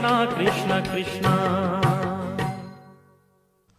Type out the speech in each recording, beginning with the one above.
कृष्णा कृष्ण कृष्णा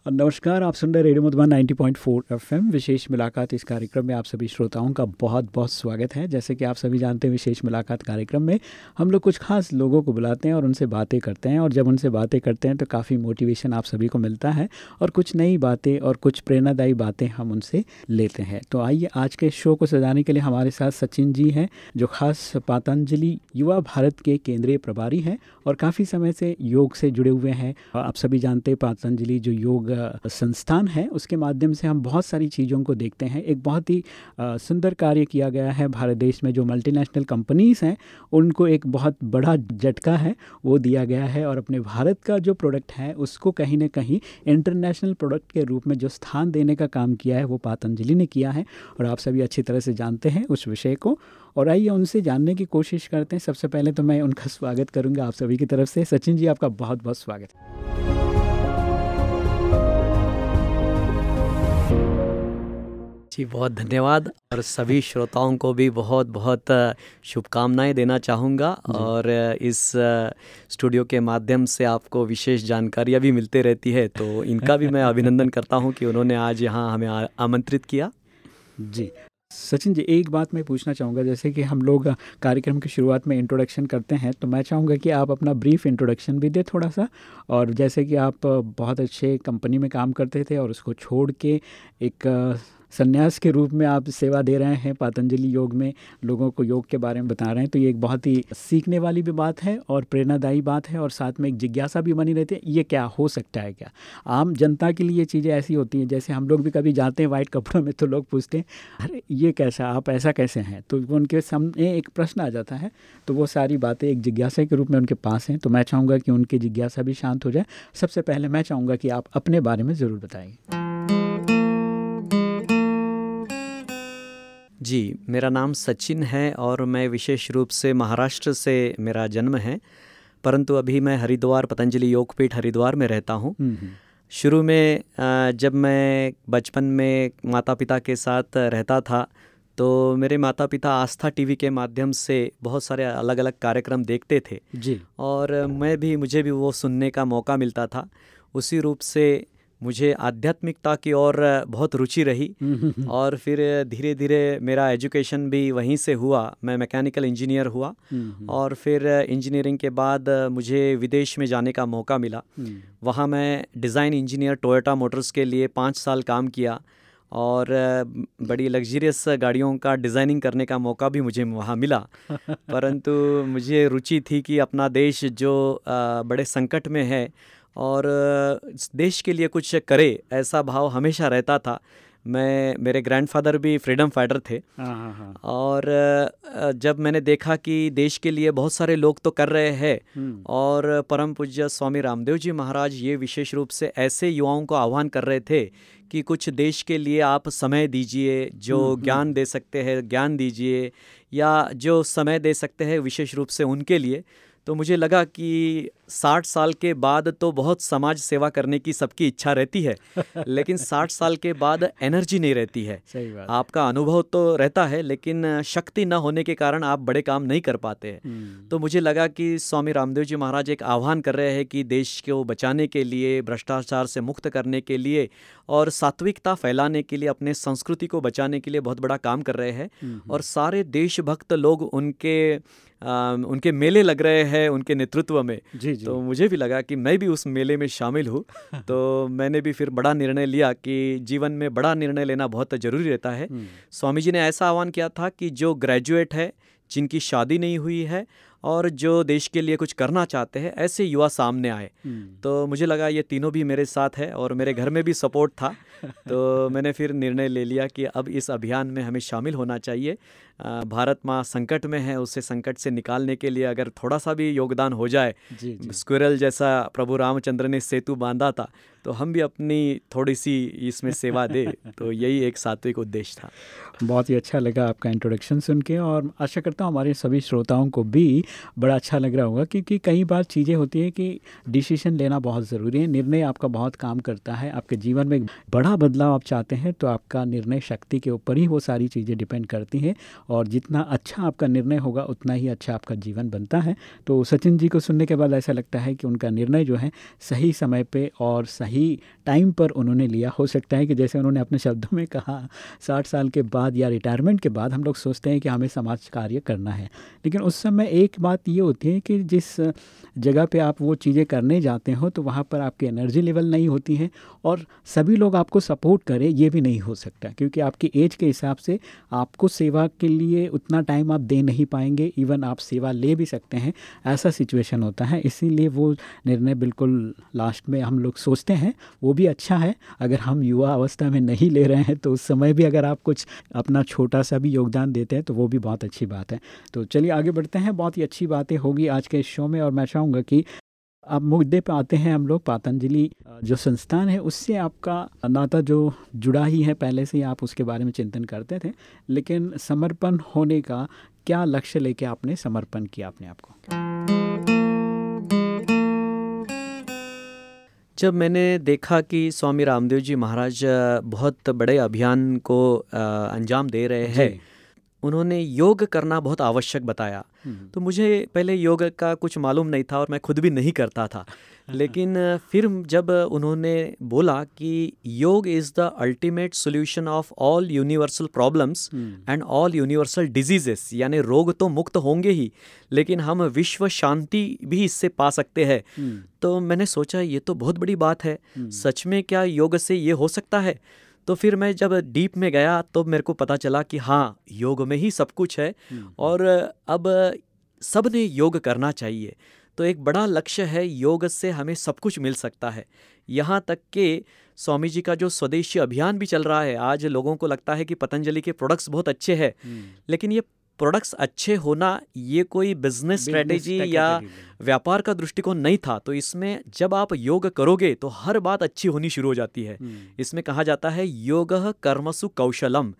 नमस्कार, आप सुन रहे रेडियो मधुबन 90.4 एफएम। विशेष मुलाकात इस कार्यक्रम में आप सभी श्रोताओं का बहुत बहुत स्वागत है। जैसे कि आप सभी जानते हैं, विशेष मुलाकात कार्यक्रम में हम लोग कुछ खास लोगों को बुलाते हैं और उनसे बातें करते हैं। और जब उनसे बातें करते हैं तो काफ़ी मोटिवेशन आप सभी को मिलता है और कुछ नई बातें और कुछ प्रेरणादायी बातें हम उनसे लेते हैं। तो आइए, आज के शो को सजाने के लिए हमारे साथ सचिन जी हैं, जो खास पातंजलि युवा भारत के केंद्रीय प्रभारी हैं और काफ़ी समय से योग से जुड़े हुए हैं। आप सभी जानते हैं, पातंजलि जो योग संस्थान है, उसके माध्यम से हम बहुत सारी चीज़ों को देखते हैं। एक बहुत ही सुंदर कार्य किया गया है भारत देश में, जो मल्टीनेशनल कंपनीज़ हैं, उनको एक बहुत बड़ा झटका है, वो दिया गया है और अपने भारत का जो प्रोडक्ट है, उसको कहीं ना कहीं इंटरनेशनल प्रोडक्ट के रूप में जो स्थान देने का काम किया है, वो पातंजलि ने किया है और आप सभी अच्छी तरह से जानते हैं उस विषय को। और आइए उनसे जानने की कोशिश करते हैं। सबसे पहले तो मैं उनका स्वागत करूँगा आप सभी की तरफ़ से। सचिन जी, आपका बहुत बहुत स्वागत। है जी बहुत धन्यवाद। और सभी श्रोताओं को भी बहुत बहुत शुभकामनाएँ देना चाहूँगा। और इस स्टूडियो के माध्यम से आपको विशेष जानकारियाँ भी मिलते रहती है। तो इनका भी मैं अभिनंदन करता हूँ कि उन्होंने आज यहाँ हमें आमंत्रित किया। जी। सचिन जी एक बात मैं पूछना चाहूँगा। जैसे कि हम लोग कार्यक्रम की शुरुआत में इंट्रोडक्शन करते हैं तो मैं चाहूँगा कि आप अपना ब्रीफ इंट्रोडक्शन भी दें थोड़ा सा और जैसे कि आप बहुत अच्छे कंपनी में काम करते थे और उसको छोड़ के एक संन्यास के रूप में आप सेवा दे रहे हैं, पतंजलि योग में लोगों को योग के बारे में बता रहे हैं तो ये एक बहुत ही सीखने वाली भी बात है और प्रेरणादायी बात है और साथ में एक जिज्ञासा भी बनी रहती है, ये क्या हो सकता है क्या? आम जनता के लिए चीज़ें ऐसी होती हैं, जैसे हम लोग भी कभी जाते हैं वाइट कपड़ों में तो लोग पूछते हैं, अरे, ये कैसा, आप ऐसा कैसे हैं? तो उनके सामने एक प्रश्न आ जाता है तो वो सारी बातें एक जिज्ञासा के रूप में उनके पास हैं तो मैं चाहूँगा कि उनकी जिज्ञासा भी शांत हो जाए। सबसे पहले मैं चाहूँगा कि आप अपने बारे में ज़रूर बताएँगे जी मेरा नाम सचिन है और मैं विशेष रूप से महाराष्ट्र से मेरा जन्म है परंतु अभी मैं हरिद्वार पतंजलि योगपीठ हरिद्वार में रहता हूँ। हम्म, हम्म। शुरू में जब मैं बचपन में माता पिता के साथ रहता था तो मेरे माता पिता आस्था टीवी के माध्यम से बहुत सारे अलग अलग कार्यक्रम देखते थे। जी। और मैं भी मुझे भी वो सुनने का मौका मिलता था। उसी रूप से मुझे आध्यात्मिकता की ओर बहुत रुचि रही और फिर धीरे धीरे मेरा एजुकेशन भी वहीं से हुआ। मैं मैकेनिकल इंजीनियर हुआ और फिर इंजीनियरिंग के बाद मुझे विदेश में जाने का मौका मिला। वहाँ मैं डिज़ाइन इंजीनियर टोयोटा मोटर्स के लिए पाँच साल काम किया और बड़ी लग्जरियस गाड़ियों का डिज़ाइनिंग करने का मौका भी मुझे वहाँ मिला। परंतु मुझे रुचि थी कि अपना देश जो बड़े संकट में है और देश के लिए कुछ करे ऐसा भाव हमेशा रहता था मैं मेरे ग्रैंडफादर भी फ्रीडम फाइटर थे हाँ, हाँ, हाँ। और जब मैंने देखा कि देश के लिए बहुत सारे लोग तो कर रहे हैं। और परम पूज्य स्वामी रामदेव जी महाराज ये विशेष रूप से ऐसे युवाओं को आह्वान कर रहे थे कि कुछ देश के लिए आप समय दीजिए जो। ज्ञान दे सकते हैं ज्ञान दीजिए या जो समय दे सकते हैं विशेष रूप से उनके लिए तो मुझे लगा कि साठ साल के बाद तो बहुत समाज सेवा करने की सबकी इच्छा रहती है लेकिन साठ साल के बाद एनर्जी नहीं रहती है सही बात। आपका अनुभव तो रहता है लेकिन शक्ति न होने के कारण आप बड़े काम नहीं कर पाते हैं हम्म। तो मुझे लगा कि स्वामी रामदेव जी महाराज एक आह्वान कर रहे हैं कि देश को बचाने के लिए भ्रष्टाचार से मुक्त करने के लिए और सात्विकता फैलाने के लिए अपने संस्कृति को बचाने के लिए बहुत बड़ा काम कर रहे हैं हम्म। और सारे देशभक्त लोग उनके उनके मेले लग रहे हैं उनके नेतृत्व में। जी जी। तो मुझे भी लगा कि मैं भी उस मेले में शामिल हूँ। तो मैंने भी फिर बड़ा निर्णय लिया कि जीवन में बड़ा निर्णय लेना बहुत ज़रूरी रहता है। हम्म। स्वामी जी ने ऐसा आह्वान किया था कि जो ग्रेजुएट है जिनकी शादी नहीं हुई है और जो देश के लिए कुछ करना चाहते हैं ऐसे युवा सामने आए। हम्म। तो मुझे लगा ये तीनों भी मेरे साथ है और मेरे घर में भी सपोर्ट था। तो मैंने फिर निर्णय ले लिया कि अब इस अभियान में हमें शामिल होना चाहिए। भारत माँ संकट में है उसे संकट से निकालने के लिए अगर थोड़ा सा भी योगदान हो जाए स्क्विरल जैसा प्रभु रामचंद्र ने सेतु बांधा था तो हम भी अपनी थोड़ी सी इसमें सेवा दे तो यही एक सात्विक उद्देश्य था। बहुत ही अच्छा लगा आपका इंट्रोडक्शन सुन के और आशा करता हूँ हमारे सभी श्रोताओं को भी बड़ा अच्छा लग रहा होगा क्योंकि कई बार चीज़ें होती हैं कि डिसीज़न लेना बहुत ज़रूरी है निर्णय आपका बहुत काम करता है आपके जीवन में बड़ा बदलाव आप चाहते हैं तो आपका निर्णय शक्ति के ऊपर ही वो सारी चीज़ें डिपेंड करती हैं और जितना अच्छा आपका निर्णय होगा, उतना ही अच्छा आपका जीवन बनता है। तो सचिन जी को सुनने के बाद ऐसा लगता है कि उनका निर्णय जो है, सही समय पर और सही टाइम पर उन्होंने लिया। हो सकता है कि जैसे उन्होंने अपने शब्दों में कहा, साठ साल के बाद या रिटायरमेंट के बाद हम लोग सोचते हैं कि हमें समाज कार्य करना है। लेकिन उस समय एक बात ये होती है कि जिस जगह पे आप वो चीज़ें करने जाते हो तो वहाँ पर आपकी एनर्जी लेवल नहीं होती है और सभी लोग आपको सपोर्ट करें, ये भी नहीं हो सकता। क्योंकि आपकी एज के हिसाब से आपको सेवा के लिए उतना टाइम आप दे नहीं पाएँगे इवन आप सेवा ले भी सकते हैं। ऐसा सिचुएशन होता है। इसीलिए वो निर्णय बिल्कुल लास्ट में हम लोग सोचते हैं। वो भी अच्छा है। अगर हम युवा अवस्था में नहीं ले रहे हैं तो उस समय भी अगर आप कुछ अपना छोटा सा भी योगदान देते हैं तो वो भी बहुत अच्छी बात है। तो चलिए आगे बढ़ते हैं। बहुत ही अच्छी बातें होगी आज के इस शो में और मैं चाहूँगा कि अब मुद्दे पे आते हैं हम लोग पातंजलि जो संस्थान है उससे आपका नाता जो जुड़ा ही है पहले से ही आप उसके बारे में चिंतन करते थे लेकिन समर्पण होने का क्या लक्ष्य लेके आपने समर्पण किया अपने आप को? जब मैंने देखा कि स्वामी रामदेव जी महाराज बहुत बड़े अभियान को अंजाम दे रहे हैं उन्होंने योग करना बहुत आवश्यक बताया हम्म। तो मुझे पहले योग का कुछ मालूम नहीं था और मैं खुद भी नहीं करता था लेकिन फिर जब उन्होंने बोला कि yoga is the ultimate solution of all universal problems and all universal diseases यानी रोग तो मुक्त होंगे ही लेकिन हम विश्व शांति भी इससे पा सकते हैं हम्म। तो मैंने सोचा ये तो बहुत बड़ी बात है हम्म। सच में क्या योग से ये हो सकता है तो फिर मैं जब डीप में गया तो मेरे को पता चला कि हाँ योग में ही सब कुछ है हम्म। और अब सबने योग करना चाहिए तो एक बड़ा लक्ष्य है योग से हमें सब कुछ मिल सकता है यहाँ तक कि स्वामी जी का जो स्वदेशी अभियान भी चल रहा है आज लोगों को लगता है कि पतंजलि के प्रोडक्ट्स बहुत अच्छे हैं हम्म। लेकिन ये प्रोडक्ट्स अच्छे होना ये कोई बिज़नेस स्ट्रेटेजी या व्यापार का दृष्टिकोण नहीं था तो इसमें जब आप योग करोगे तो हर बात अच्छी होनी शुरू हो जाती है। हम्म। इसमें कहा जाता है योग कर्मसु कौशलम।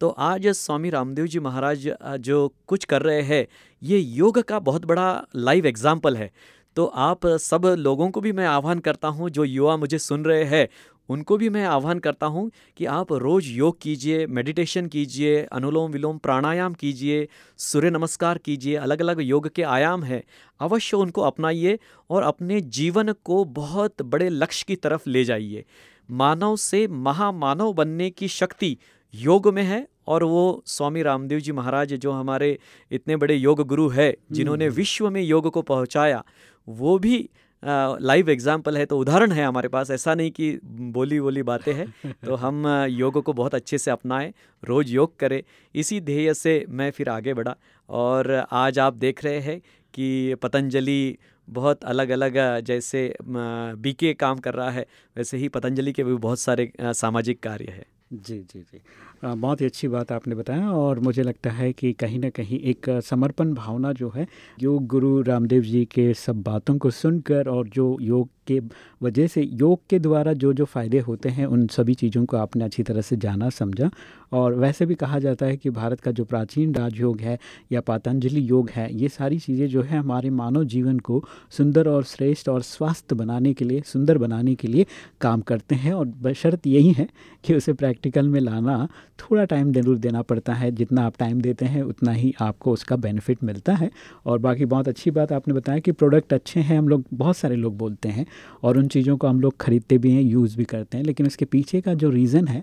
तो आज स्वामी रामदेव जी महाराज जो कुछ कर रहे हैं ये योग का बहुत बड़ा लाइव एग्ज़ाम्पल है। तो आप सब लोगों को भी मैं आह्वान करता हूँ जो युवा मुझे सुन रहे हैं उनको भी मैं आह्वान करता हूँ कि आप रोज़ योग कीजिए मेडिटेशन कीजिए अनुलोम विलोम प्राणायाम कीजिए सूर्य नमस्कार कीजिए अलग अलग योग के आयाम हैं अवश्य उनको अपनाइए और अपने जीवन को बहुत बड़े लक्ष्य की तरफ़ ले जाइए मानव से महामानव बनने की शक्ति योग में है और वो स्वामी रामदेव जी महाराज जो हमारे इतने बड़े योग गुरु है जिन्होंने हम्म। विश्व में योग को पहुँचाया वो भी लाइव एग्ज़ाम्पल है तो उदाहरण है हमारे पास। ऐसा नहीं कि बोली बोली बातें हैं तो हम योग को बहुत अच्छे से अपनाएँ रोज़ योग करें। इसी ध्येय से मैं फिर आगे बढ़ा और आज आप देख रहे हैं कि पतंजलि बहुत अलग अलग जैसे बीके काम कर रहा है वैसे ही पतंजलि के भी बहुत सारे सामाजिक कार्य है। जी जी जी। बहुत ही अच्छी बात आपने बताया और मुझे लगता है कि कहीं ना कहीं एक समर्पण भावना जो है, योग गुरु रामदेव जी के सब बातों को सुनकर और जो योग के वजह से योग के द्वारा जो जो फ़ायदे होते हैं, उन सभी चीज़ों को आपने अच्छी तरह से जाना, समझा। और वैसे भी कहा जाता है कि भारत का जो प्राचीन राजयोग है या पतंजलि योग है, ये सारी चीज़ें जो है हमारे मानव जीवन को सुंदर और श्रेष्ठ और स्वास्थ्य बनाने के लिए, सुंदर बनाने के लिए काम करते हैं। और बशर्त यही है कि उसे प्रैक्टिकल में लाना थोड़ा टाइम ज़रूर देना पड़ता है। जितना आप टाइम देते हैं, उतना ही आपको उसका बेनिफिट मिलता है। और बाकी बहुत अच्छी बात आपने बताया कि प्रोडक्ट अच्छे हैं, हम लोग, बहुत सारे लोग बोलते हैं और उन चीज़ों को हम लोग ख़रीदते भी हैं यूज़ भी करते हैं। लेकिन उसके पीछे का जो रीज़न है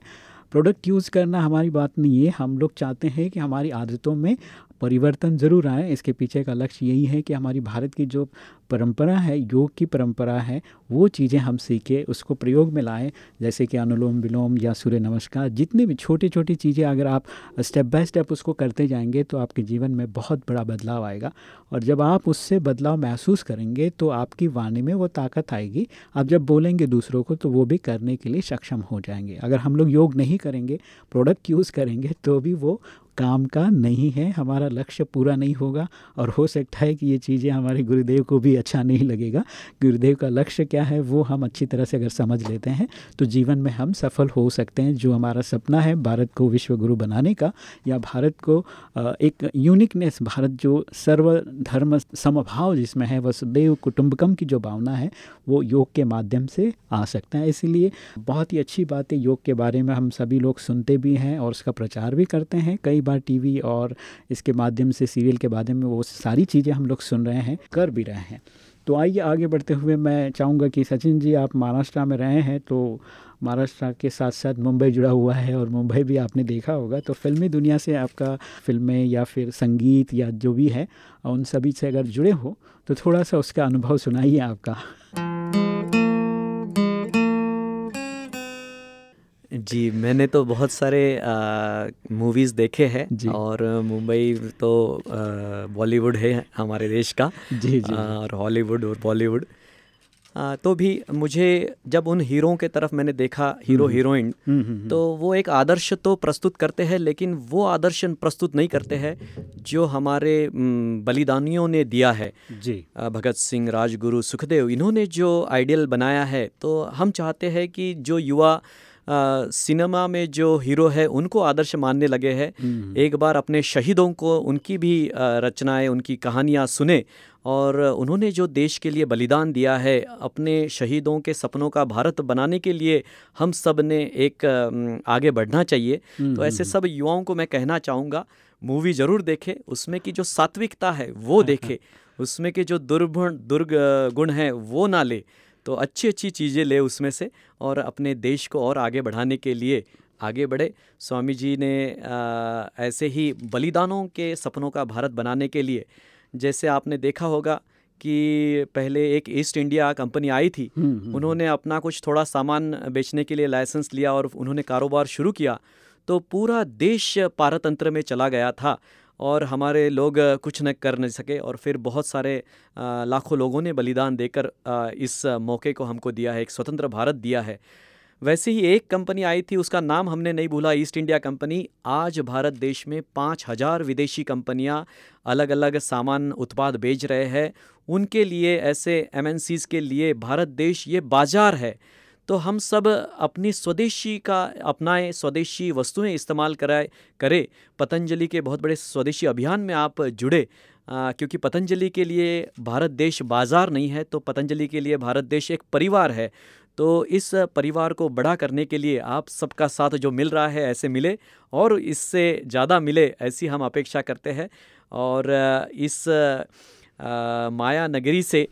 प्रोडक्ट यूज़ करना हमारी बात नहीं है। हम लोग चाहते हैं कि हमारी आदतों में परिवर्तन ज़रूर आए। इसके पीछे का लक्ष्य यही है कि हमारी भारत की जो परंपरा है, योग की परंपरा है, वो चीज़ें हम सीखें, उसको प्रयोग में लाएँ। जैसे कि अनुलोम विलोम या सूर्य नमस्कार, जितनी भी छोटी छोटी चीज़ें अगर आप स्टेप बाय स्टेप उसको करते जाएँगे तो आपके जीवन में बहुत बड़ा बदलाव आएगा। और जब आप उससे बदलाव महसूस करेंगे तो आपकी वाणी में वो ताकत आएगी। आप जब बोलेंगे दूसरों को तो वो भी करने के लिए सक्षम हो जाएँगे। अगर हम लोग योग नहीं करेंगे प्रोडक्ट यूज़ करेंगे तो भी वो काम का नहीं है, हमारा लक्ष्य पूरा नहीं होगा और हो सकता है कि ये चीज़ें हमारे गुरुदेव को भी अच्छा नहीं लगेगा। गुरुदेव का लक्ष्य क्या है, वो हम अच्छी तरह से अगर समझ लेते हैं तो जीवन में हम सफल हो सकते हैं, जो हमारा सपना है भारत को विश्व गुरु बनाने का, या भारत को एक यूनिकनेस भारत जो सर्वधर्म समभाव जिसमें है, वसुदेव कुटुंबकम की जो भावना है, वो योग के माध्यम से आ सकता है। इसीलिए बहुत ही अच्छी बात है, योग के बारे में हम सभी लोग सुनते भी हैं और उसका प्रचार भी करते हैं। कई बार टीवी और इसके माध्यम से सीरियल के बारे में वो सारी चीज़ें हम लोग सुन रहे हैं, कर भी रहे हैं। तो आइए आगे बढ़ते हुए मैं चाहूँगा कि सचिन जी, आप महाराष्ट्र में रहे हैं तो महाराष्ट्र के साथ साथ मुंबई जुड़ा हुआ है और मुंबई भी आपने देखा होगा। तो फिल्मी दुनिया से आपका फ़िल्में या फिर संगीत या जो भी है, उन सभी से अगर जुड़े हो तो थोड़ा सा उसका अनुभव सुनाइए आपका। जी मैंने तो बहुत सारे मूवीज़ देखे हैं और मुंबई तो बॉलीवुड है हमारे देश का जी जी। और हॉलीवुड और बॉलीवुड तो भी मुझे जब उन हीरो के तरफ़ मैंने देखा हीरो हीरोइन हम्म, हम्म, हम्म, तो वो एक आदर्श तो प्रस्तुत करते हैं लेकिन वो आदर्श प्रस्तुत नहीं करते हैं जो हमारे बलिदानियों ने दिया है। जी। भगत सिंह राजगुरु सुखदेव इन्होंने जो आइडियल बनाया है तो हम चाहते हैं कि जो युवा सिनेमा में जो हीरो है उनको आदर्श मानने लगे हैं। हम्म। एक बार अपने शहीदों को उनकी भी रचनाएँ उनकी कहानियाँ सुने और उन्होंने जो देश के लिए बलिदान दिया है अपने शहीदों के सपनों का भारत बनाने के लिए हम सबने एक आगे बढ़ना चाहिए। हम्म, तो ऐसे हम्म, सब युवाओं को मैं कहना चाहूँगा मूवी ज़रूर देखे उसमें की जो सात्विकता है वो देखे उसमें के जो दुर्गुण दुर्ग गुण हैं वो ना ले। तो अच्छी अच्छी चीज़ें ले उसमें से और अपने देश को और आगे बढ़ाने के लिए आगे बढ़े स्वामी जी ने आ, ऐसे ही बलिदानों के सपनों का भारत बनाने के लिए जैसे आपने देखा होगा कि पहले एक ईस्ट इंडिया कंपनी आई थी हम्म, हम्म, हम्म। उन्होंने अपना कुछ थोड़ा सामान बेचने के लिए लाइसेंस लिया और उन्होंने कारोबार शुरू किया तो पूरा देश पारतंत्र में चला गया था और हमारे लोग कुछ न कर नहीं सके और फिर बहुत सारे लाखों लोगों ने बलिदान देकर इस मौके को हमको दिया है, एक स्वतंत्र भारत दिया है। वैसे ही एक कंपनी आई थी, उसका नाम हमने नहीं भूला, ईस्ट इंडिया कंपनी। आज भारत देश में पाँच हज़ार विदेशी कंपनियाँ अलग अलग सामान उत्पाद बेच रहे हैं। उनके लिए, ऐसे एम के लिए भारत देश ये बाज़ार है। तो हम सब अपनी स्वदेशी का अपनाएँ स्वदेशी वस्तुएँ इस्तेमाल कराए करें। पतंजलि के बहुत बड़े स्वदेशी अभियान में आप जुड़े। आ, क्योंकि पतंजलि के लिए भारत देश बाज़ार नहीं है तो पतंजलि के लिए भारत देश एक परिवार है। तो इस परिवार को बड़ा करने के लिए आप सबका साथ जो मिल रहा है ऐसे मिले और इससे ज़्यादा मिले ऐसी हम अपेक्षा करते हैं। और इस आ, माया नगरी से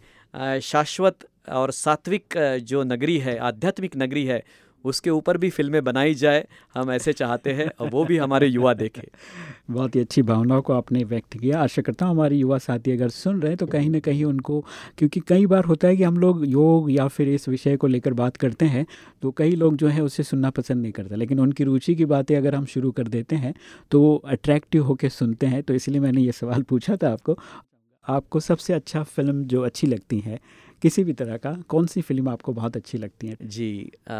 शाश्वत और सात्विक जो नगरी है, आध्यात्मिक नगरी है, उसके ऊपर भी फ़िल्में बनाई जाए, हम ऐसे चाहते हैं, और वो भी हमारे युवा देखें। बहुत ही अच्छी भावनाओं को आपने व्यक्त किया। आशा करता हूँ हमारे युवा साथी अगर सुन रहे हैं तो कहीं ना कहीं उनको, क्योंकि कई बार होता है कि हम लोग योग या फिर इस विषय को लेकर बात करते हैं तो कई लोग जो है उसे सुनना पसंद नहीं करते। लेकिन उनकी रुचि की बातें अगर हम शुरू कर देते हैं तो वो अट्रैक्टिव होकर सुनते हैं। तो इसलिए मैंने ये सवाल पूछा था आपको। आपको सबसे अच्छा फ़िल्म जो अच्छी लगती है किसी भी तरह का कौन सी फ़िल्म आपको बहुत अच्छी लगती है? जी आ,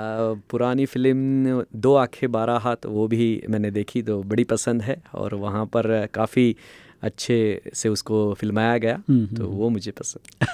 पुरानी फ़िल्म दो आँखें बारह हाथ वो भी मैंने देखी तो बड़ी पसंद है और वहाँ पर काफ़ी अच्छे से उसको फिल्माया गया हम्म, तो हम्म, वो मुझे पसंद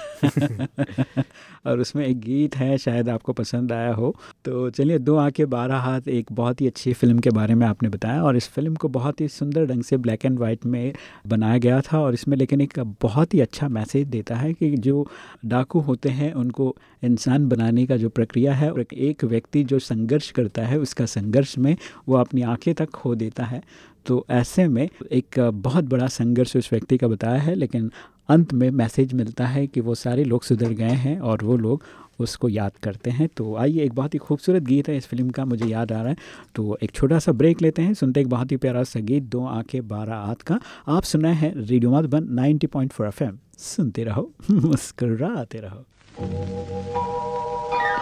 और उसमें एक गीत है, शायद आपको पसंद आया हो। तो चलिए, दो आँखें, बारह हाथ, एक बहुत ही अच्छी फ़िल्म के बारे में आपने बताया और इस फ़िल्म को बहुत ही सुंदर ढंग से ब्लैक एंड वाइट में बनाया गया था और इसमें लेकिन एक बहुत ही अच्छा मैसेज देता है कि जो डाकू होते हैं, उनको इंसान बनाने का जो प्रक्रिया है, और एक व्यक्ति जो संघर्ष करता है, उसका संघर्ष में वो अपनी आँखें तक खो देता है। तो ऐसे में एक बहुत बड़ा संघर्ष उस व्यक्ति का बताया है, लेकिन अंत में मैसेज मिलता है कि वो सारे लोग सुधर गए हैं और वो लोग उसको याद करते हैं। तो आइए, एक बहुत ही खूबसूरत गीत है इस फ़िल्म का, मुझे याद आ रहा है। तो एक छोटा सा ब्रेक लेते हैं, सुनते एक बहुत ही प्यारा सा गीत, दो आँखें, बारह आठ का। आप सुना है रेडियो मधुबन 90.4 पॉइंट सुनते रहो, मुस्कुराते रहो।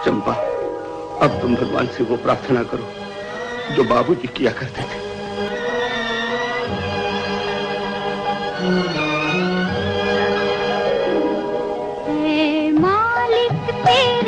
चंपा, अब तुम भगवान से वो प्रार्थना करो, जो बाबूजी किया करते थे। பேரு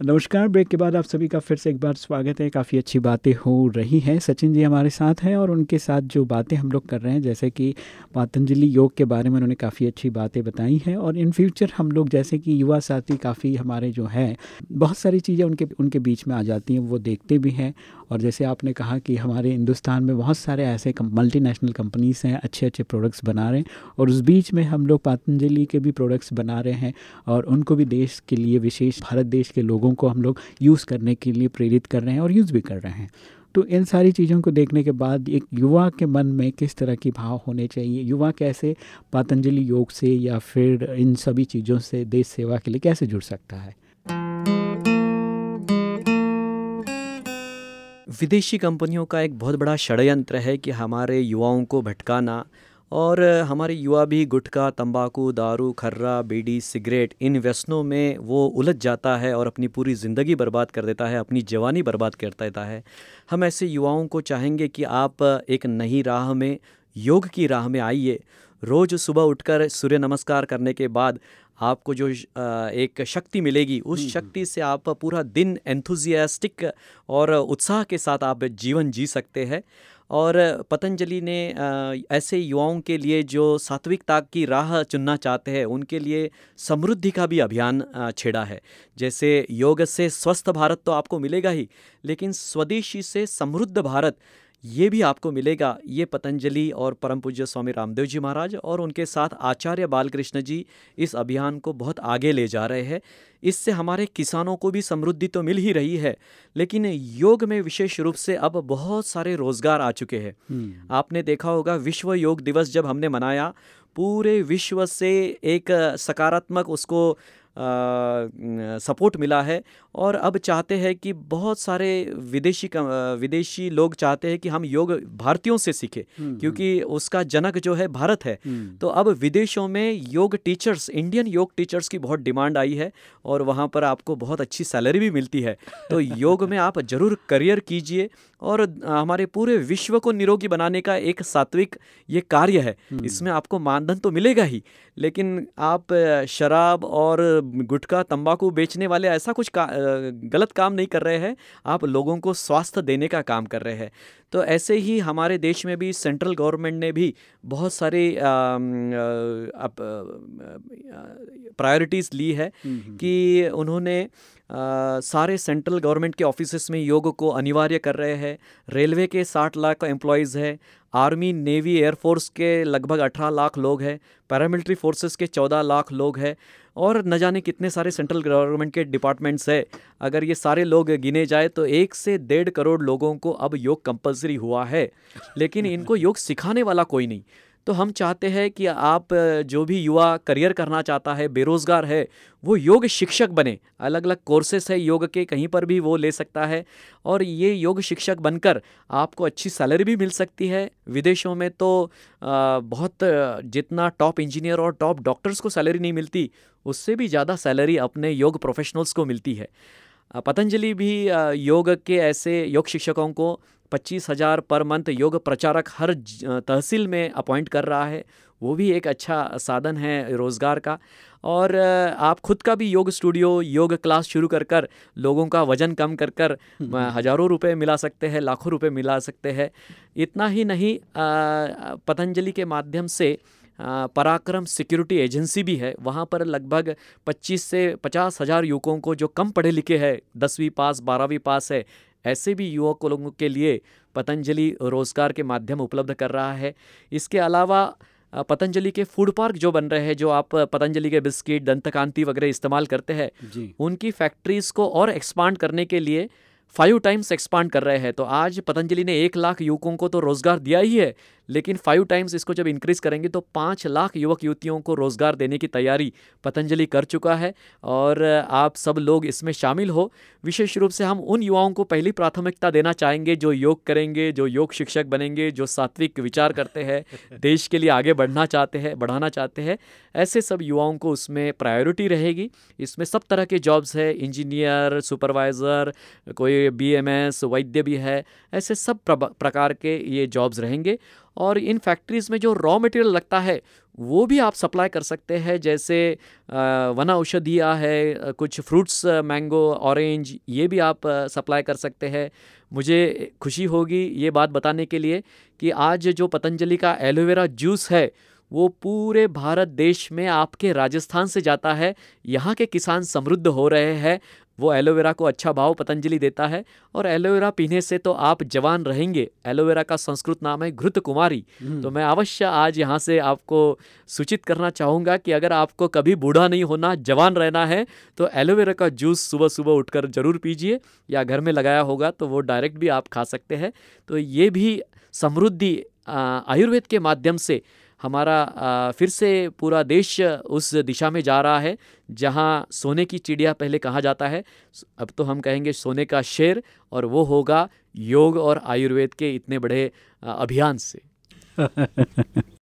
नमस्कार, ब्रेक के बाद आप सभी का फिर से एक बार स्वागत है। काफ़ी अच्छी बातें हो रही हैं। सचिन जी हमारे साथ हैं और उनके साथ जो बातें हम लोग कर रहे हैं, जैसे कि पतंजलि योग के बारे में उन्होंने काफ़ी अच्छी बातें बताई हैं और इन फ्यूचर हम लोग, जैसे कि युवा साथी काफ़ी हमारे जो हैं, बहुत सारी चीज़ें उनके उनके बीच में आ जाती हैं, वो देखते भी हैं। और जैसे आपने कहा कि हमारे हिंदुस्तान में बहुत सारे ऐसे मल्टी नेशनल कंपनीज़ हैं अच्छे अच्छे प्रोडक्ट्स बना रहे हैं और उस बीच में हम लोग पतंजलि के भी प्रोडक्ट्स बना रहे हैं और उनको भी देश के लिए विशेष, भारत देश के लोगों को हम लोग यूज़ करने के लिए प्रेरित कर रहे हैं और यूज़ भी कर रहे हैं। तो इन सारी चीज़ों को देखने के बाद एक युवा के मन में किस तरह की भाव होने चाहिए? युवा कैसे पतंजलि योग से या फिर इन सभी चीज़ों से देश सेवा के लिए कैसे जुड़ सकता है? विदेशी कंपनियों का एक बहुत बड़ा षडयंत्र है कि हमारे युवाओं को भटकाना और हमारे युवा भी गुटखा तंबाकू दारू खर्रा बीड़ी सिगरेट इन व्यसनों में वो उलझ जाता है और अपनी पूरी ज़िंदगी बर्बाद कर देता है अपनी जवानी बर्बाद कर देता है। हम ऐसे युवाओं को चाहेंगे कि आप एक नई राह में योग की राह में आइए। रोज़ सुबह उठकर सूर्य नमस्कार करने के बाद आपको जो एक शक्ति मिलेगी उस हम्म, हम्म। शक्ति से आप पूरा दिन एंथुजियास्टिक और उत्साह के साथ आप जीवन जी सकते हैं। और पतंजलि ने ऐसे युवाओं के लिए जो सात्विकता की राह चुनना चाहते हैं, उनके लिए समृद्धि का भी अभियान छेड़ा है। जैसे योग से स्वस्थ भारत तो आपको मिलेगा ही, लेकिन स्वदेशी से समृद्ध भारत ये भी आपको मिलेगा ये पतंजलि और परम पूज्य स्वामी रामदेव जी महाराज और उनके साथ आचार्य बालकृष्ण जी इस अभियान को बहुत आगे ले जा रहे हैं इससे हमारे किसानों को भी समृद्धि तो मिल ही रही है लेकिन योग में विशेष रूप से अब बहुत सारे रोज़गार आ चुके हैं हम्म। आपने देखा होगा विश्व योग दिवस जब हमने मनाया पूरे विश्व से एक सकारात्मक उसको सपोर्ट मिला है और अब चाहते हैं कि बहुत सारे विदेशी विदेशी लोग चाहते हैं कि हम योग भारतीयों से सीखें हम्म, हम्म। क्योंकि उसका जनक जो है भारत है हम्म। तो अब विदेशों में योग टीचर्स इंडियन योग टीचर्स की बहुत डिमांड आई है और वहाँ पर आपको बहुत अच्छी सैलरी भी मिलती है तो योग में आप ज़रूर करियर कीजिए और हमारे पूरे विश्व को निरोगी बनाने का एक सात्विक ये कार्य है। इसमें आपको मानधन तो मिलेगा ही लेकिन आप शराब और गुटखा तंबाकू बेचने वाले ऐसा कुछ का, गलत काम नहीं कर रहे हैं। आप लोगों को स्वास्थ्य देने का काम कर रहे हैं। तो ऐसे ही हमारे देश में भी सेंट्रल गवर्नमेंट ने भी बहुत सारे प्रायोरिटीज़ ली है हम्म, हम्म। कि उन्होंने आ, सारे सेंट्रल गवर्नमेंट के ऑफ़िस में योग को अनिवार्य कर रहे हैं रेलवे के साठ लाख एम्प्लॉयज़ है आर्मी, नेवी एयरफोर्स के लगभग अठारह लाख लोग हैं, पैरामिलिट्री फोर्सेस के चौदह लाख लोग हैं, और न जाने कितने सारे सेंट्रल गवर्नमेंट के डिपार्टमेंट्स है। अगर ये सारे लोग गिने जाए तो एक से डेढ़ करोड़ लोगों को अब योग कंपलसरी हुआ है, लेकिन इनको योग सिखाने वाला कोई नहीं। तो हम चाहते हैं कि आप जो भी युवा करियर करना चाहता है, बेरोज़गार है, वो योग शिक्षक बने। अलग अलग कोर्सेस है, योग के, कहीं पर भी वो ले सकता है। और ये योग शिक्षक बनकर आपको अच्छी सैलरी भी मिल सकती है। विदेशों में तो बहुत जितना टॉप इंजीनियर और टॉप डॉक्टर्स को सैलरी नहीं मिलती, उससे भी ज़्यादा सैलरी अपने योग प्रोफेशनल्स को मिलती है। पतंजलि भी योग के ऐसे योग शिक्षकों को पच्चीस हज़ार पर मंथ योग प्रचारक हर तहसील में अपॉइंट कर रहा है। वो भी एक अच्छा साधन है रोज़गार का। और आप खुद का भी योग स्टूडियो योग क्लास शुरू कर कर लोगों का वज़न कम कर कर हम्म। हज़ारों रुपए मिला सकते हैं लाखों रुपए मिला सकते हैं। इतना ही नहीं पतंजलि के माध्यम से पराक्रम सिक्योरिटी एजेंसी भी है। वहाँ पर लगभग 25 से पचास हज़ार युवकों को जो कम पढ़े लिखे हैं दसवीं पास बारहवीं पास है ऐसे भी युवक लोगों के लिए पतंजलि रोज़गार के माध्यम उपलब्ध कर रहा है। इसके अलावा पतंजलि के फ़ूड पार्क जो बन रहे हैं जो आप पतंजलि के बिस्किट दंतकांति वगैरह इस्तेमाल करते हैं उनकी फैक्ट्रीज को और एक्सपांड करने के लिए फाइव टाइम्स एक्सपांड कर रहे हैं। तो आज पतंजलि ने एक लाख युवकों को तो रोज़गार दिया ही है लेकिन फाइव टाइम्स इसको जब इंक्रीज़ करेंगे तो पाँच लाख युवक युवतियों को रोज़गार देने की तैयारी पतंजलि कर चुका है और आप सब लोग इसमें शामिल हो। विशेष रूप से हम उन युवाओं को पहली प्राथमिकता देना चाहेंगे जो योग करेंगे जो योग शिक्षक बनेंगे जो सात्विक विचार करते हैं देश के लिए आगे बढ़ना चाहते हैं बढ़ाना चाहते हैं ऐसे सब युवाओं को उसमें प्रायोरिटी रहेगी। इसमें सब तरह के जॉब्स है इंजीनियर सुपरवाइज़र कोई बीएमएस वैद्य भी है ऐसे सब प्रकार के ये जॉब्स रहेंगे। और इन फैक्ट्रीज़ में जो रॉ मटेरियल लगता है, वो भी आप सप्लाई कर सकते हैं, जैसे वन औषधियाँ है, कुछ फ्रूट्स मैंगो ऑरेंज ये भी आप सप्लाई कर सकते हैं। मुझे खुशी होगी ये बात बताने के लिए कि आज जो पतंजलि का एलोवेरा जूस है, वो पूरे भारत देश में आपके राजस्थान से जाता है, यहाँ के किसान समृद्ध हो रहे हैं वो एलोवेरा को अच्छा भाव पतंजलि देता है और एलोवेरा पीने से तो आप जवान रहेंगे। एलोवेरा का संस्कृत नाम है घृत कुमारी। हम्म। तो मैं अवश्य आज यहाँ से आपको सूचित करना चाहूँगा कि अगर आपको कभी बूढ़ा नहीं होना जवान रहना है तो एलोवेरा का जूस सुबह सुबह उठकर ज़रूर पीजिए या घर में लगाया होगा तो वो डायरेक्ट भी आप खा सकते हैं। तो ये भी समृद्धि आयुर्वेद के माध्यम से हमारा फिर से पूरा देश उस दिशा में जा रहा है, जहाँ सोने की चिड़िया पहले कहा जाता है। अब तो हम कहेंगे सोने का शेर, और वो होगा योग और आयुर्वेद के इतने बड़े अभियान से।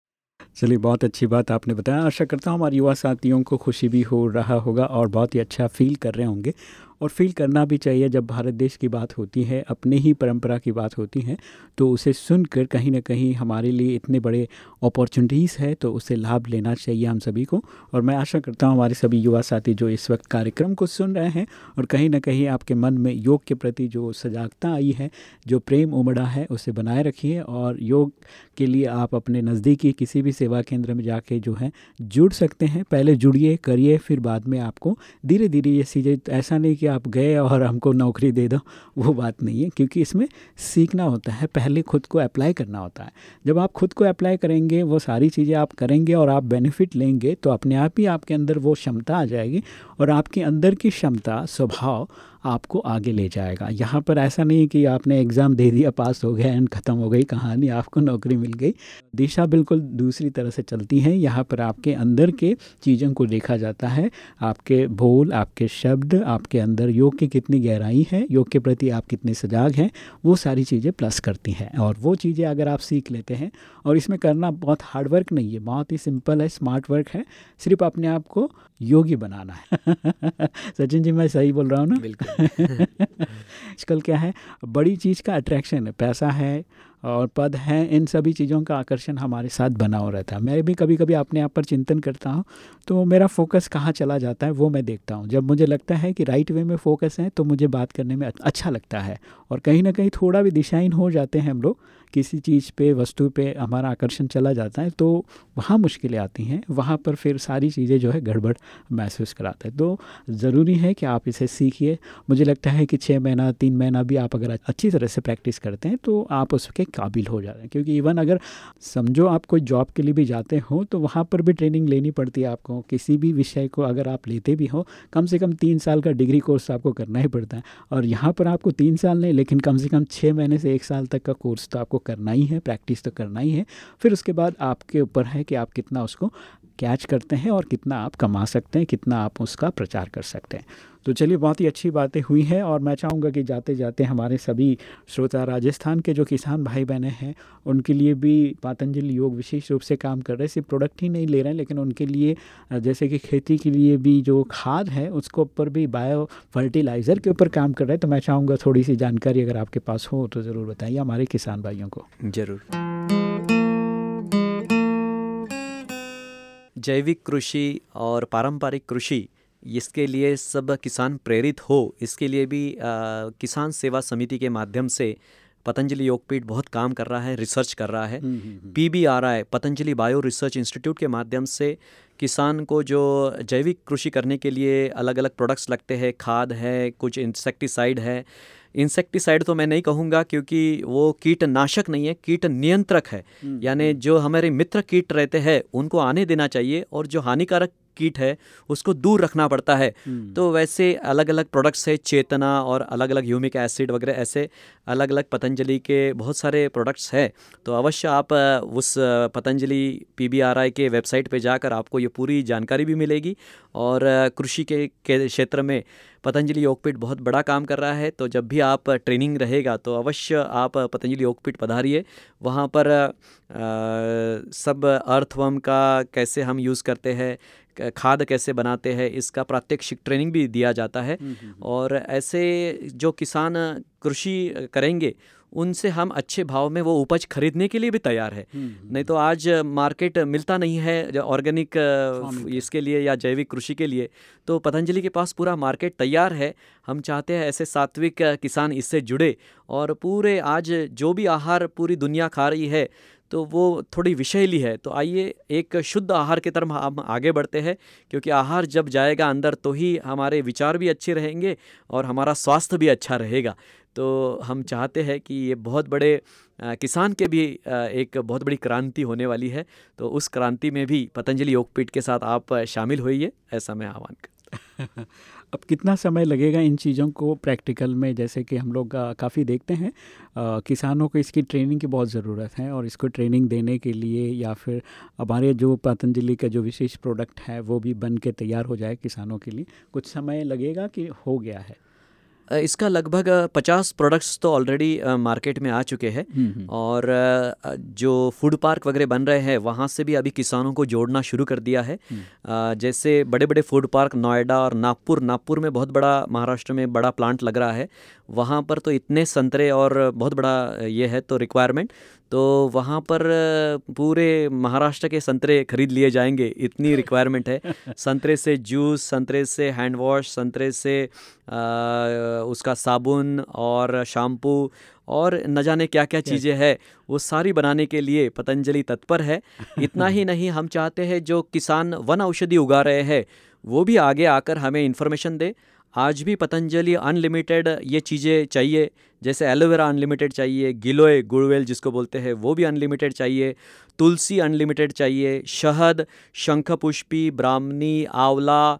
चलिए, बहुत अच्छी बात आपने बताया। आशा करता हूँ हमारे युवा साथियों को खुशी भी हो रहा होगा और बहुत ही अच्छा फील कर रहे होंगे। और फील करना भी चाहिए जब भारत देश की बात होती है, अपने ही परंपरा की बात होती है तो उसे सुनकर कहीं ना कहीं हमारे लिए इतने बड़े अपॉर्चुनिटीज़ है तो उसे लाभ लेना चाहिए हम सभी को। और मैं आशा करता हूँ हमारे सभी युवा साथी जो इस वक्त कार्यक्रम को सुन रहे हैं और कहीं ना कहीं आपके मन में योग के प्रति जो सजागता आई है, जो प्रेम उमड़ा है, उसे बनाए रखिए और योग के लिए आप अपने नज़दीकी किसी भी सेवा केंद्र में जाके जो है, जुड़ सकते हैं। पहले जुड़िए, करिए, फिर बाद में आपको धीरे धीरे ये चीज़ें, ऐसा नहीं कि आप गए और हमको नौकरी दे दो, वो बात नहीं है, क्योंकि इसमें सीखना होता है, पहले खुद को अप्लाई करना होता है। जब आप खुद को अप्लाई करेंगे, वो सारी चीज़ें आप करेंगे और आप बेनिफिट लेंगे तो अपने आप ही आपके अंदर वो क्षमता आ जाएगी और आपके अंदर की क्षमता, स्वभाव आपको आगे ले जाएगा। यहाँ पर ऐसा नहीं कि आपने एग्ज़ाम दे दिया पास हो गया एंड ख़त्म हो गई, कहानी आपको नौकरी मिल गई। दिशा बिल्कुल दूसरी तरह से चलती है। यहाँ पर आपके अंदर के चीज़ों को देखा जाता है। आपके बोल, आपके शब्द, आपके अंदर योग की कितनी गहराई है, योग के प्रति आप कितने सजाग हैं, वो सारी चीज़ें प्लस करती हैं। और वो चीज़ें अगर आप सीख लेते हैं, और इसमें करना बहुत हार्ड वर्क नहीं है, बहुत ही सिंपल है स्मार्ट वर्क है, सिर्फ़ अपने आप को योगी बनाना है। सचिन जी मैं सही बोल रहा हूँ ना? बिल्कुल। आजकल क्या है बड़ी चीज़ का अट्रैक्शन है पैसा है और पद हैं, इन सभी चीज़ों का आकर्षण हमारे साथ बना हो रहता है। मैं भी कभी कभी अपने आप पर चिंतन करता हूँ तो मेरा फोकस कहाँ चला जाता है वो मैं देखता हूँ। जब मुझे लगता है कि राइट वे में फोकस है तो मुझे बात करने में अच्छा लगता है और कहीं ना कहीं थोड़ा भी दिशाहीन हो जाते हैं हम लोग, किसी चीज़ पे, वस्तु पे हमारा आकर्षण चला जाता है तो वहाँ मुश्किलें आती हैं, वहाँ पर फिर सारी चीज़ें जो है गड़बड़ महसूस कराते हैं। तो ज़रूरी है कि आप इसे सीखिए। मुझे लगता है कि छः महीना, तीन महीना भी आप अगर अच्छी तरह से प्रैक्टिस करते हैं तो आप उसके काबिल हो जाते हैं। क्योंकि इवन अगर समझो आप कोई जॉब के लिए भी जाते हो तो वहाँ पर भी ट्रेनिंग लेनी पड़ती है आपको। किसी भी विषय को अगर आप लेते भी हो, कम से कम तीन साल का डिग्री कोर्स आपको करना ही पड़ता है। और यहाँ पर आपको तीन साल नहीं, लेकिन कम से कम छः महीने से एक साल तक का कोर्स तो आपको करना ही है प्रैक्टिस तो करना ही है। फिर उसके बाद आपके ऊपर है कि आप कितना उसको कैच करते हैं और कितना आप कमा सकते हैं, कितना आप उसका प्रचार कर सकते हैं। तो चलिए, बहुत ही अच्छी बातें हुई हैं और मैं चाहूँगा कि जाते जाते हमारे सभी श्रोता राजस्थान के जो किसान भाई बहनें हैं, उनके लिए भी पतंजलि योग विशेष रूप से काम कर रहे हैं। सिर्फ़ प्रोडक्ट ही नहीं ले रहे हैं, लेकिन उनके लिए, जैसे कि खेती के लिए भी जो खाद है, उसके ऊपर भी बायो फर्टिलाइज़र के ऊपर काम कर रहे हैं। तो मैं चाहूँगा थोड़ी सी जानकारी अगर आपके पास हो तो ज़रूर बताइए हमारे किसान भाइयों को। ज़रूर। जैविक कृषि और पारंपरिक कृषि इसके लिए सब किसान प्रेरित हो इसके लिए भी आ, किसान सेवा समिति के माध्यम से पतंजलि योगपीठ बहुत काम कर रहा है रिसर्च कर रहा है। P B R I Patanjali bio research institute के माध्यम से किसान को जो जैविक कृषि करने के लिए अलग अलग प्रोडक्ट्स लगते हैं खाद है कुछ इंसेक्टिसाइड है इंसेक्टिसाइड तो मैं नहीं कहूँगा क्योंकि वो कीटनाशक नहीं है कीट नियंत्रक है हम्म, यानी हम्म। जो हमारे मित्र कीट रहते हैं उनको आने देना चाहिए और जो हानिकारक कीट है उसको दूर रखना पड़ता है हम्म। तो वैसे अलग अलग प्रोडक्ट्स है चेतना और अलग अलग ह्यूमिक एसिड वगैरह ऐसे अलग अलग पतंजलि के बहुत सारे प्रोडक्ट्स हैं तो अवश्य आप उस पतंजलि पीबीआरआई के वेबसाइट पे जाकर आपको ये पूरी जानकारी भी मिलेगी और कृषि के क्षेत्र में पतंजलि योगपीठ बहुत बड़ा काम कर रहा है तो जब भी आप ट्रेनिंग रहेगा तो अवश्य आप पतंजलि योगपीठ पधारिए वहाँ पर आ, सब अर्थवम का कैसे हम यूज़ करते हैं खाद कैसे बनाते हैं इसका प्रात्यक्षिक ट्रेनिंग भी दिया जाता है हम्म, हम्म, हम्म। और ऐसे जो किसान कृषि करेंगे उनसे हम अच्छे भाव में वो उपज खरीदने के लिए भी तैयार है। नहीं तो आज मार्केट मिलता नहीं है ऑर्गेनिक इसके लिए या जैविक कृषि के लिए तो पतंजलि के पास पूरा मार्केट तैयार है। हम चाहते हैं ऐसे सात्विक किसान इससे जुड़े और पूरे आज जो भी आहार पूरी दुनिया खा रही है तो वो थोड़ी विषैली है। तो आइए एक शुद्ध आहार की तरफ़ हम आगे बढ़ते हैं क्योंकि आहार जब जाएगा अंदर तो ही हमारे विचार भी अच्छे रहेंगे और हमारा स्वास्थ्य भी अच्छा रहेगा। तो हम चाहते हैं कि ये बहुत बड़े किसान के भी एक बहुत बड़ी क्रांति होने वाली है। तो उस क्रांति में भी पतंजलि योगपीठ के साथ आप शामिल होइए ऐसा मैं आह्वान कर अब कितना समय लगेगा इन चीज़ों को प्रैक्टिकल में? जैसे कि हम लोग काफ़ी देखते हैं आ, किसानों को इसकी ट्रेनिंग की बहुत ज़रूरत है और इसको ट्रेनिंग देने के लिए या फिर हमारे जो पतंजलि का जो विशेष प्रोडक्ट है वो भी बन के तैयार हो जाए किसानों के लिए। कुछ समय लगेगा कि हो गया है? इसका लगभग पचास प्रोडक्ट्स तो ऑलरेडी मार्केट में आ चुके हैं हम्म, हम्म। और जो फ़ूड पार्क वगैरह बन रहे हैं वहाँ से भी अभी किसानों को जोड़ना शुरू कर दिया है हम्म। जैसे बड़े बड़े फ़ूड पार्क नोएडा और नागपुर नागपुर में बहुत बड़ा महाराष्ट्र में बड़ा प्लांट लग रहा है वहाँ पर तो इतने संतरे और बहुत बड़ा ये है तो रिक्वायरमेंट तो वहाँ पर पूरे महाराष्ट्र के संतरे खरीद लिए जाएँगे इतनी रिक्वायरमेंट है। संतरे से जूस संतरे से हैंड वॉश संतरे से आ, उसका साबुन और शैम्पू और न जाने क्या क्या चीज़ें हैं वो सारी बनाने के लिए पतंजलि तत्पर है। इतना ही नहीं हम चाहते हैं जो किसान वन औषधि उगा रहे हैं वो भी आगे आकर हमें इन्फॉर्मेशन दे। आज भी पतंजलि अनलिमिटेड ये चीज़ें चाहिए जैसे एलोवेरा अनलिमिटेड चाहिए गिलोय गुड़वेल जिसको बोलते हैं वो भी अनलिमिटेड चाहिए तुलसी अनलिमिटेड चाहिए शहद शंखपुष्पी ब्राह्मणी आंवला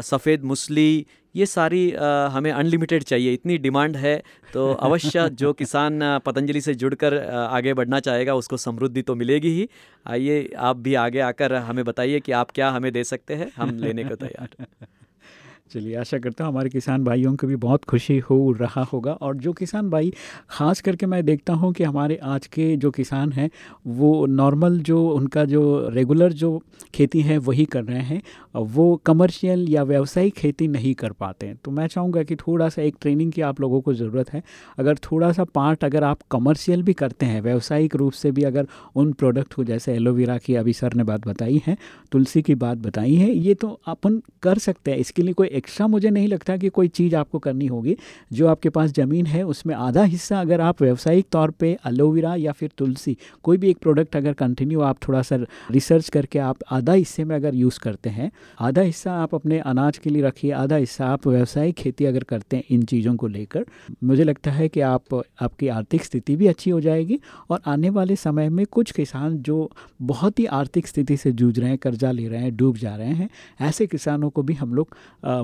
सफ़ेद मुसली ये सारी आ, हमें अनलिमिटेड चाहिए इतनी डिमांड है तो अवश्य जो किसान पतंजलि से जुड़कर आगे बढ़ना चाहेगा उसको समृद्धि तो मिलेगी ही। आइए आप भी आगे आकर हमें बताइए कि आप क्या हमें दे सकते हैं हम लेने को तैयार चलिए, आशा करता हूँ हमारे किसान भाइयों को भी बहुत खुशी हो रहा होगा। और जो किसान भाई, ख़ास करके मैं देखता हूँ कि हमारे आज के जो किसान हैं, वो नॉर्मल जो उनका जो रेगुलर जो खेती है, वही कर रहे हैं। वो कमर्शियल या व्यावसायिक खेती नहीं कर पाते हैं। तो मैं चाहूँगा कि थोड़ा सा एक ट्रेनिंग की आप लोगों को ज़रूरत है। अगर थोड़ा सा पार्ट अगर आप कमर्शियल भी करते हैं, व्यावसायिक रूप से भी अगर उन प्रोडक्ट को, जैसे एलोवेरा की अभी सर ने बात बताई है, तुलसी की बात बताई है, ये तो अपन कर सकते हैं। इसके लिए कोई एक्स्ट्रा मुझे नहीं लगता कि कोई चीज़ आपको करनी होगी। जो आपके पास ज़मीन है, उसमें आधा हिस्सा अगर आप व्यावसायिक तौर पे एलोवेरा या फिर तुलसी, कोई भी एक प्रोडक्ट अगर कंटिन्यू आप थोड़ा सा रिसर्च करके आप आधा हिस्से में अगर यूज़ करते हैं, आधा हिस्सा आप अपने अनाज के लिए रखिए, आधा हिस्सा आप व्यावसायिक खेती अगर करते हैं इन चीज़ों को लेकर, मुझे लगता है कि आप, आपकी आर्थिक स्थिति भी अच्छी हो जाएगी और आने वाले समय में कुछ किसान जो बहुत ही आर्थिक स्थिति से जूझ रहे हैं, कर्जा ले रहे हैं, डूब जा रहे हैं, ऐसे किसानों को भी हम लोग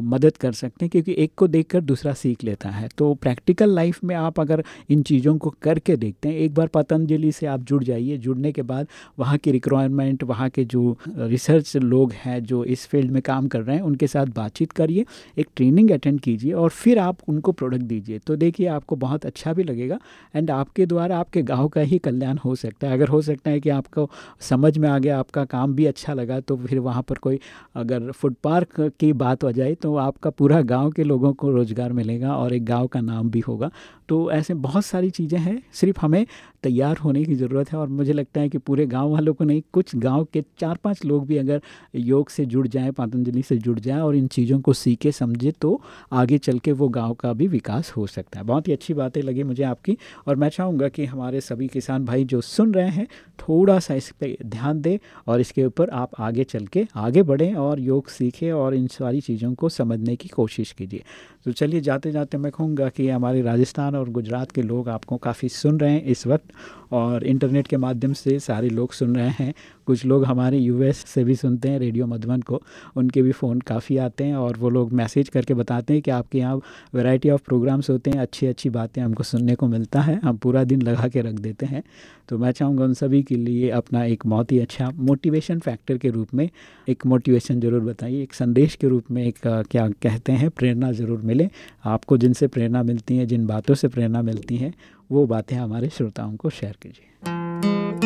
मदद कर सकते हैं, क्योंकि एक को देखकर दूसरा सीख लेता है। तो प्रैक्टिकल लाइफ में आप अगर इन चीज़ों को करके देखते हैं, एक बार पतंजलि से आप जुड़ जाइए। जुड़ने के बाद वहाँ की रिक्वायरमेंट वहाँ के जो रिसर्च लोग हैं, जो इस फ़ील्ड में काम कर रहे हैं, उनके साथ बातचीत करिए, एक ट्रेनिंग अटेंड कीजिए और फिर आप उनको प्रोडक्ट दीजिए। तो देखिए, आपको बहुत अच्छा भी लगेगा एंड आपके द्वारा आपके गाँव का ही कल्याण हो सकता है। अगर हो सकता है कि आपको समझ में आ गया, आपका काम भी अच्छा लगा तो फिर वहाँ पर कोई अगर फ़ूड पार्क की बात हो जाए तो आपका पूरा गाँव के लोगों को रोज़गार मिलेगा और एक गाँव का नाम भी होगा। तो ऐसे बहुत सारी चीज़ें हैं, सिर्फ़ हमें तैयार होने की ज़रूरत है और मुझे लगता है कि पूरे गाँव वालों को नहीं, कुछ गाँव के चार पाँच लोग भी अगर योग से जुड़ जाएँ, पतंजलि से जुड़ जाएँ और इन चीज़ों को सीखे, समझे तो आगे चल के वो गाँव का भी विकास हो सकता है। बहुत ही अच्छी बातें लगी मुझे आपकी और मैं चाहूँगा कि हमारे सभी किसान भाई जो सुन रहे हैं, थोड़ा सा इस पर ध्यान दें और इसके ऊपर आप आगे चल के आगे बढ़ें और योग सीखें और इन सारी चीज़ों को समझने की कोशिश कीजिए। तो चलिए जाते जाते मैं कहूँगा कि हमारे राजस्थान और गुजरात के लोग आपको काफ़ी सुन रहे हैं इस वक्त, और इंटरनेट के माध्यम से सारे लोग सुन रहे हैं। कुछ लोग हमारे यूएस से भी सुनते हैं, रेडियो मधुबन को। उनके भी फ़ोन काफ़ी आते हैं, और वो लोग मैसेज करके बताते हैं कि आपके यहाँ वैरायटी ऑफ़ प्रोग्राम्स होते हैं अच्छी अच्छी बातें हमको सुनने को मिलता है। हम पूरा दिन लगा के रख देते हैं। तो मैं चाहूँगा उन सभी के लिए अपना एक बहुत ही अच्छा मोटिवेशन फैक्टर के रूप में एक मोटिवेशन ज़रूर बताइए, एक संदेश के रूप में एक क्या कहते हैं, प्रेरणा ज़रूर मिले। आपको जिनसे प्रेरणा मिलती है, जिन बातों से प्रेरणा मिलती है, वो बातें हमारे श्रोताओं को शेयर कीजिए।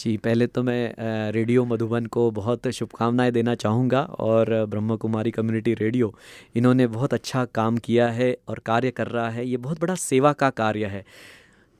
जी, पहले तो मैं रेडियो मधुबन को बहुत शुभकामनाएँ देना चाहूँगा और ब्रह्म कुमारी कम्युनिटी रेडियो, इन्होंने बहुत अच्छा काम किया है और कार्य कर रहा है, ये बहुत बड़ा सेवा का कार्य है।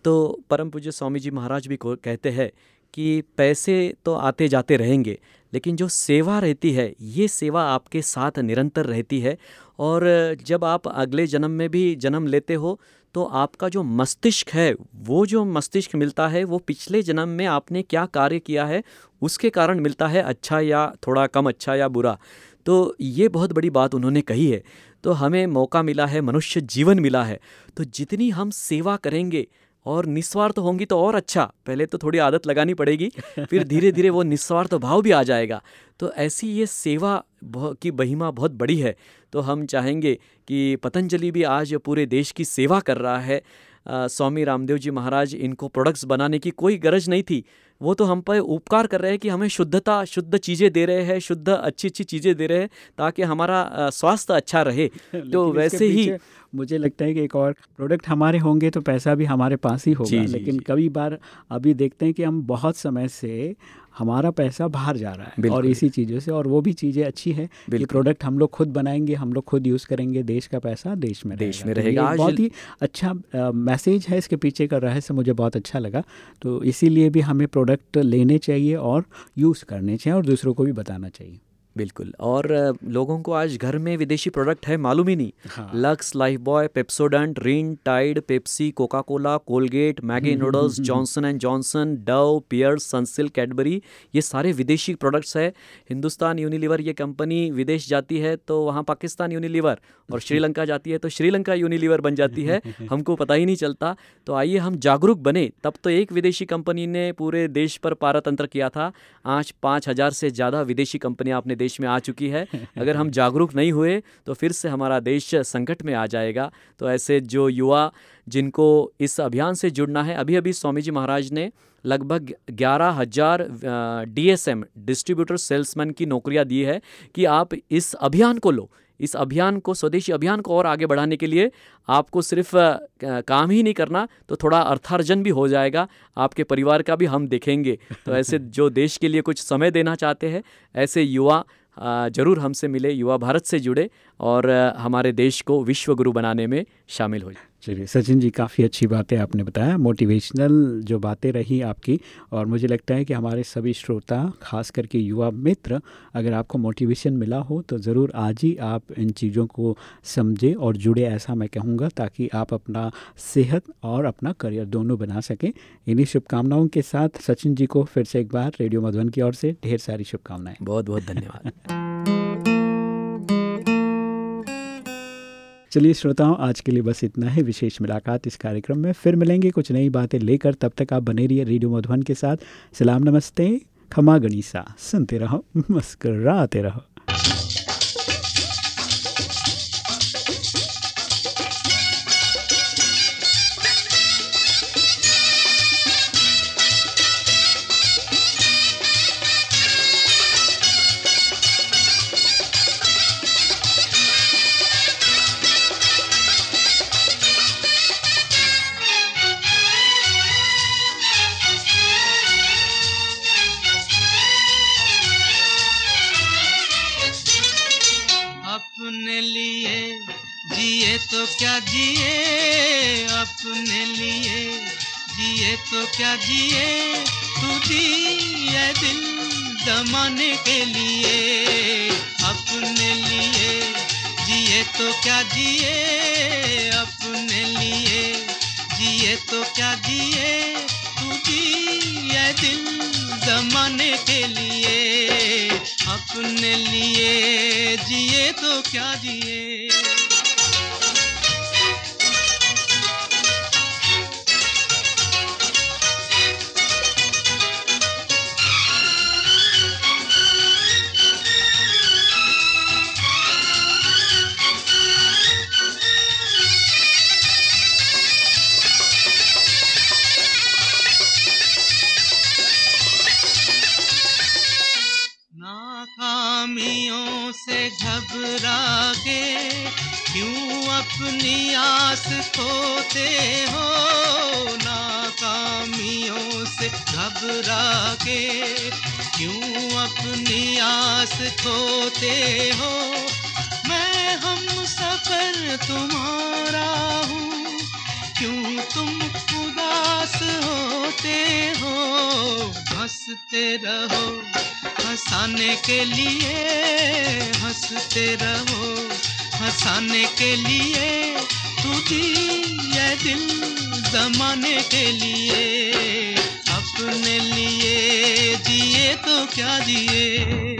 तो परम पूज्य स्वामी जी महाराज भी कहते हैं कि पैसे तो आते जाते रहेंगे लेकिन जो सेवा रहती है, ये सेवा आपके साथ निरंतर रहती है और जब आप अगले जन्म में भी जन्म लेते हो तो आपका जो मस्तिष्क है, वो जो मस्तिष्क मिलता है, वो पिछले जन्म में आपने क्या कार्य किया है, उसके कारण मिलता है अच्छा या थोड़ा कम अच्छा या बुरा। तो ये बहुत बड़ी बात उन्होंने कही है। तो हमें मौका मिला है, मनुष्य जीवन मिला है। तो जितनी हम सेवा करेंगे और निस्वार्थ होंगी तो और अच्छा। पहले तो थोड़ी आदत लगानी पड़ेगी फिर धीरे धीरे वो निस्वार्थ भाव भी आ जाएगा। तो ऐसी ये सेवा की बहिमा बहुत बड़ी है। तो हम चाहेंगे कि पतंजलि भी आज पूरे देश की सेवा कर रहा है। स्वामी रामदेव जी महाराज इनको प्रोडक्ट्स बनाने की कोई गरज नहीं थी। वो तो हम पर उपकार कर रहे हैं कि हमें शुद्धता शुद्ध चीज़ें दे रहे हैं शुद्ध अच्छी अच्छी चीज़ें दे रहे हैं ताकि हमारा स्वास्थ्य अच्छा रहे। तो वैसे ही मुझे लगता है कि एक और प्रोडक्ट हमारे होंगे तो पैसा भी हमारे पास ही होगा। लेकिन कभी बार अभी देखते हैं कि हम बहुत समय से हमारा पैसा बाहर जा रहा है और इसी चीज़ों से और वो भी चीज़ें अच्छी है कि प्रोडक्ट हम लोग खुद बनाएँगे हम लोग खुद यूज़ करेंगे देश का पैसा देश में देश में रहेगा। तो बहुत ही अच्छा मैसेज है इसके पीछे का रहस्य मुझे बहुत अच्छा लगा। तो इसीलिए भी हमें प्रोडक्ट लेने चाहिए और यूज़ करने चाहिए और दूसरों को भी बताना चाहिए। बिल्कुल। और लोगों को आज घर में विदेशी प्रोडक्ट है मालूम ही नहीं। हाँ। Lux Lifebuoy Pepsodent Rin Tide Pepsi Coca Cola Colgate Maggi noodles Johnson and Johnson Dove Pears Sunsilk Cadbury ये सारे विदेशी प्रोडक्ट्स है। हिंदुस्तान यूनिलीवर ये कंपनी विदेश जाती है तो वहाँ पाकिस्तान यूनिलीवर और श्रीलंका जाती है तो श्रीलंका यूनिलीवर बन जाती है। हमको पता ही नहीं चलता। तो आइए हम जागरूक बने। तब तो एक विदेशी कंपनी ने पूरे देश पर पारतंत्र किया था। आज पाँच हज़ार से ज़्यादा विदेशी कंपनियाँ अपने देश में आ चुकी है। अगर हम जागरूक नहीं हुए तो फिर से हमारा देश संकट में आ जाएगा। तो ऐसे जो युवा जिनको इस अभियान से जुड़ना है अभी अभी स्वामी जी महाराज ने लगभग ग्यारह हज़ार डी डिस्ट्रीब्यूटर सेल्समैन की नौकरियाँ दी है कि आप इस अभियान को लो। इस अभियान को स्वदेशी अभियान को और आगे बढ़ाने के लिए आपको सिर्फ़ काम ही नहीं करना तो थोड़ा अर्थार्जन भी हो जाएगा। आपके परिवार का भी हम देखेंगे। तो ऐसे जो देश के लिए कुछ समय देना चाहते हैं ऐसे युवा ज़रूर हमसे मिले युवा भारत से जुड़े और हमारे देश को विश्व गुरु बनाने में शामिल हो चलिए, सचिन जी, काफ़ी अच्छी बातें आपने बताया मोटिवेशनल जो बातें रही आपकी, और मुझे लगता है कि हमारे सभी श्रोता, खास करके युवा मित्र, अगर आपको मोटिवेशन मिला हो तो ज़रूर आज ही आप इन चीज़ों को समझें और जुड़े, ऐसा मैं कहूँगा, ताकि आप अपना सेहत और अपना करियर दोनों बना सकें। इन्हीं शुभकामनाओं के साथ सचिन जी को फिर से एक बार, रेडियो मधुबन की ओर से ढेर सारी शुभकामनाएँ। बहुत बहुत धन्यवाद। चलिए श्रोताओं, आज के लिए बस इतना ही। विशेष मुलाकात इस कार्यक्रम में। फिर मिलेंगे कुछ नई बातें लेकर। तब तक आप बने रहिए रेडियो मधुबन के साथ। सलाम नमस्ते। खमा गणिसा। सुनते रहो, मुस्कराते रहो। जिए तू दिए दिल जमाने के लिए, अपने लिए। जिए तो क्या जिए, अपने लिए। जिए तो क्या जिए तू दिए दिल जमाने के लिए, अपने लिए। जिए तो क्या जिए। आस खोते हो, नाकामियों से घबरा के क्यों अपनी आस खोते हो? मैं हम सफ़र तुम्हारा हूँ, क्यों तुम उदास होते हो? हँसते रहो, हंसाने के लिए, हँसते रहो, हंसाने के लिए तुझी ये दिल जमाने के लिए अपने लिए जिए तो क्या जिए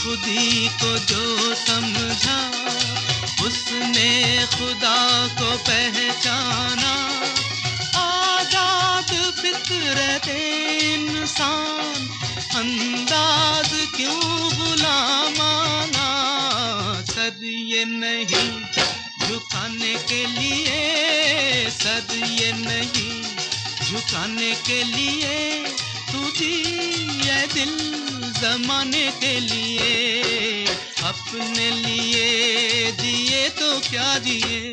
खुदी को जो समझा, उसने खुदा को पहचाना। आज़ाद फितरत इंसान, अंदाज क्यों बुला माना? सद ये नहीं झुकाने के लिए, सद ये नहीं झुकाने के लिए तुझी ये दिल जमाने के लिए अपने लिए दिए तो क्या जिए